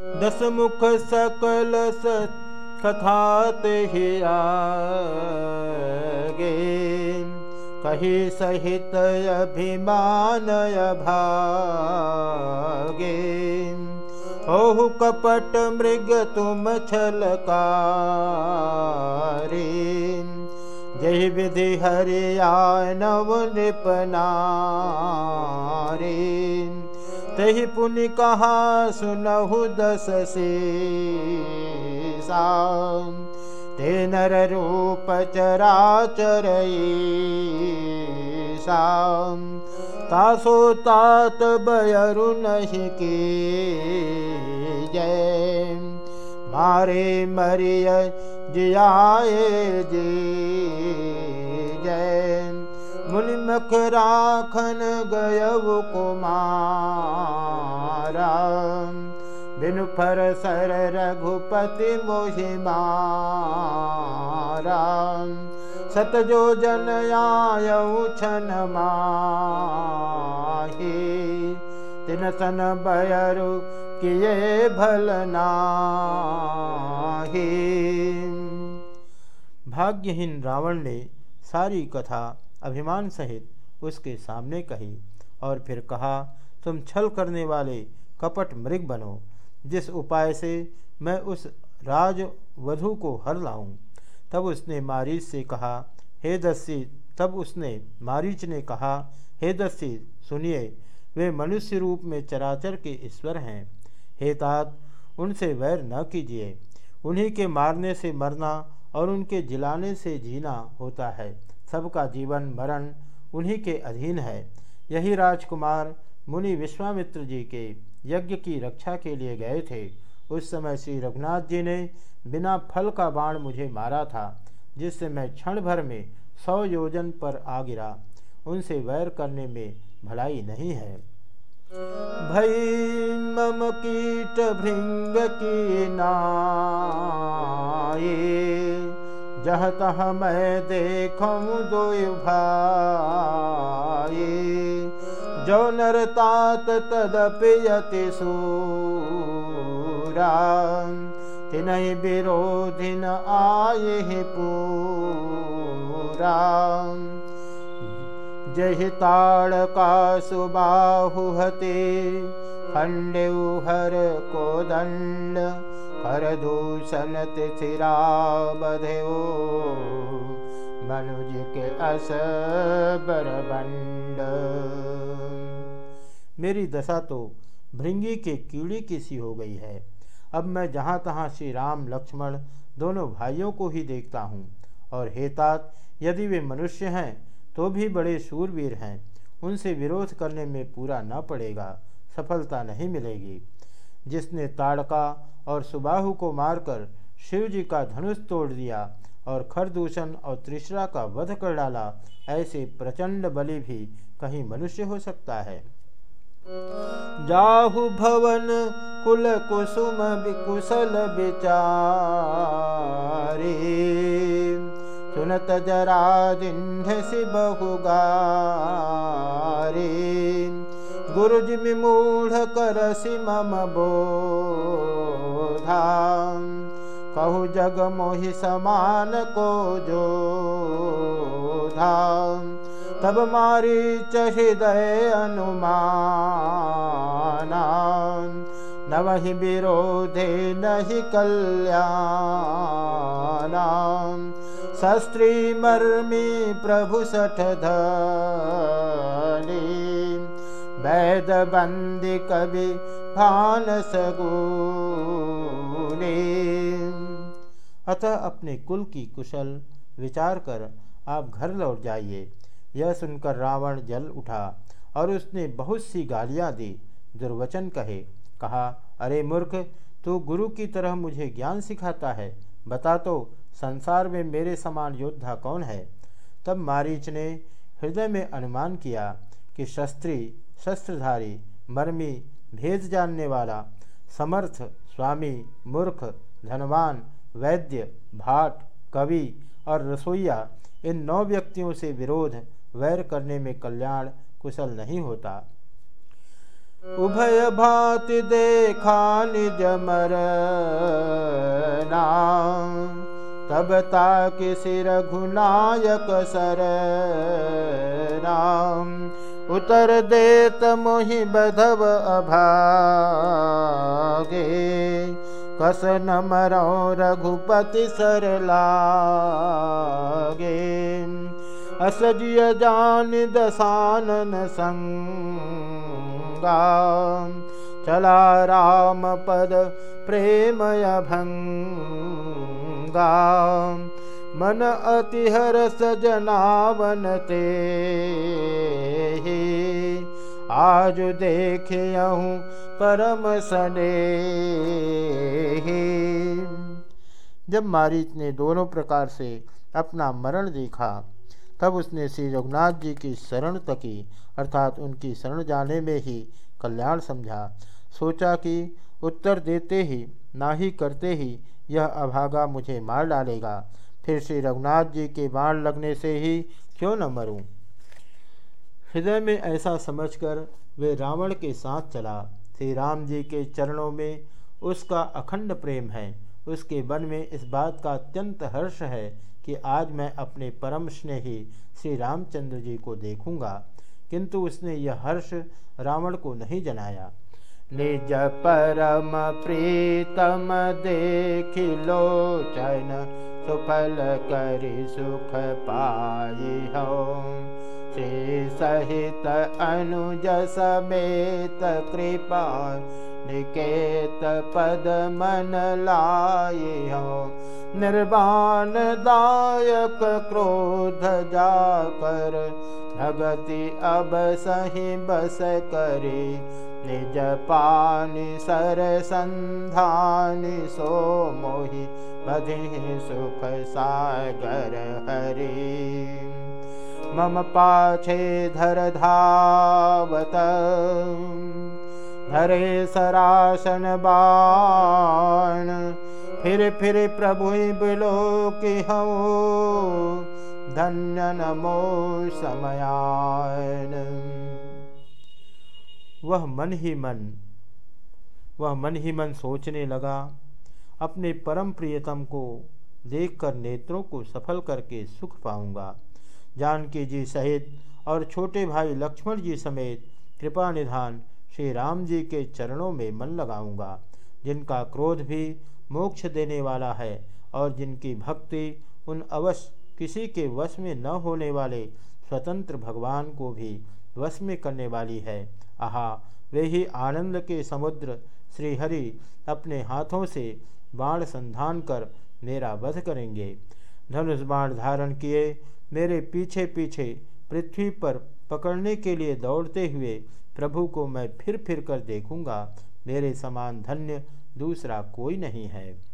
दस मुख सकल कथात ही आगे। कही सहित अभिमान भागे ओहु कपट मृग तुम छलकारी। जय विधि हरिया नव नृपनारी तही पुनि कहा सुनहु से। ते नर रूप चराचर तासो तात बयरु नहीं के मारे मरिय जियाए जी जय मुनिमख राखन गयव कुमारा। बिनु फर सर रघुपति मोहिमारा सतजो जन आयऊ छन माही। तिन सन बयरु किए भलनाही भाग्यहीन रावण ने सारी कथा अभिमान सहित उसके सामने कही और फिर कहा, तुम छल करने वाले कपट मृग बनो, जिस उपाय से मैं उस राज वधु को हर लाऊं। तब उसने मारीच से कहा, हे दस्सी, तब उसने मारीच ने कहा, हे दस्सी, सुनिए, वे मनुष्य रूप में चराचर के ईश्वर हैं। हे तात, उनसे वैर न कीजिए। उन्हीं के मारने से मरना और उनके जिलाने से जीना होता है। सबका जीवन मरण उन्हीं के अधीन है। यही राजकुमार मुनि विश्वामित्र जी के यज्ञ की रक्षा के लिए गए थे। उस समय श्री रघुनाथ जी ने बिना फल का बाण मुझे मारा था, जिससे मैं क्षण भर में सौ योजन पर आ गिरा। उनसे वैर करने में भलाई नहीं है। भई मम कीट भृंग की नाये। जह तह मैं देखूँ दो भाई, जो नरतात तदपियति सूरा। तिनहि विरोधिन आए पूरा। जहि ताड़का सुबाहु हते खंडेउ हर को दंड। हर दूषण तिथिरा बधो मनुज के अस बरबंड। मेरी दशा तो भृंगी के कीड़ी की सी हो गई है। अब मैं जहाँ तहाँ श्री राम, लक्ष्मण दोनों भाइयों को ही देखता हूँ। और हेतात यदि वे मनुष्य हैं तो भी बड़े शूरवीर हैं। उनसे विरोध करने में पूरा न पड़ेगा, सफलता नहीं मिलेगी। जिसने ताड़का और सुबाहु को मारकर शिव जी का धनुष तोड़ दिया और खरदूषण और त्रिशरा का वध कर डाला, ऐसे प्रचंड बलि भी कहीं मनुष्य हो सकता है। जाहु भवन कुल कुसुम कुशल विचारे, सुनत जरा सि बहुगारे गुरुज विमूढ़ करसि मम बोधा कहु जग मोहि समान को जो धाम। तब मारी हृदय अनुमाना न वही विरोधे नहीं कल्याण शस्त्री मर्मी प्रभु सठ धनी। वैद बंदी कवि भान अतः अपने कुल की कुशल विचार कर आप घर लौट जाइए। यह सुनकर रावण जल उठा और उसने बहुत सी गालियाँ दी। दुर्वचन कहे, कहा, अरे मूर्ख, तू गुरु की तरह मुझे ज्ञान सिखाता है। बता तो संसार में मेरे समान योद्धा कौन है? तब मारीच ने हृदय में अनुमान किया कि शस्त्री, शस्त्रधारी, मर्मी, भेद जानने वाला, समर्थ, स्वामी, मूर्ख, धनवान वैद्य, भाट, कवि और रसोईया इन नौ व्यक्तियों से विरोध, वैर करने में कल्याण कुशल नहीं होता। उभय भाति देखा निज मर तब ताक सिर घुनायक सर नाम। उतर देत मोहि बधव अभागे कस न मरो रघुपति असजिय जान दसानन संगा चला राम पद प्रेमय भंगा मन अति हरस जनावन ते आज देखे परम सने जब मारीच ने दोनों प्रकार से अपना मरण देखा, तब उसने श्री रघुनाथ जी की शरण तकी, अर्थात उनकी शरण जाने में ही कल्याण समझा। सोचा कि उत्तर देते ही, ना ही करते ही, यह अभागा मुझे मार डालेगा। फिर श्री रघुनाथ जी के बाण लगने से ही क्यों न मरूं? हृदय में ऐसा समझकर वे रावण के साथ चला। श्री राम जी के चरणों में उसका अखंड प्रेम है। उसके मन में इस बात का अत्यंत हर्ष है कि आज मैं अपने परम स्नेही श्री रामचंद्र जी को देखूँगा। किंतु उसने यह हर्ष रावण को नहीं जनाया। निज परम प्रीतम देख लोचन सुफल करि सुख पाई हो सहित अनुज समेत कृपा निकेत पद मन लाए हो निर्वाण दायक क्रोध जाकर भगति अब सही बस करे निज पानि सर संधानि सो मोहि बधि सुख सागर हरि मम पाछे धर धावत धरे सरासन बाण। फिर फिर प्रभु बिलो कि धन्य नमो समयान। वह मन ही मन, वह मन ही मन सोचने लगा, अपने परम प्रियतम को देखकर नेत्रों को सफल करके सुख पाऊँगा। जानकी जी सहित और छोटे भाई लक्ष्मण जी समेत कृपा निधान श्री राम जी के चरणों में मन लगाऊँगा, जिनका क्रोध भी मोक्ष देने वाला है और जिनकी भक्ति उन अवश्य किसी के वश में न होने वाले स्वतंत्र भगवान को भी वश में करने वाली है। आहा, वे ही आनंद के समुद्र श्रीहरि अपने हाथों से बाण संधान कर मेरा वध करेंगे। धनुष बाण धारण किए, मेरे पीछे पीछे पृथ्वी पर पकड़ने के लिए दौड़ते हुए प्रभु को मैं फिर फिर कर देखूँगा। मेरे समान धन्य दूसरा कोई नहीं है।